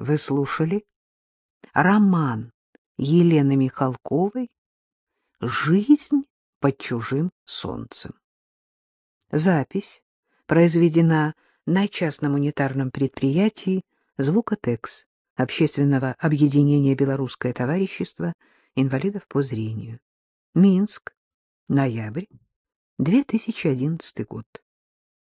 Вы слушали роман Елены Михалковой «Жизнь под чужим солнцем». Запись произведена на частном унитарном предприятии «Звукотекс» Общественного объединения «Белорусское товарищество инвалидов по зрению». Минск, ноябрь, 2011 год.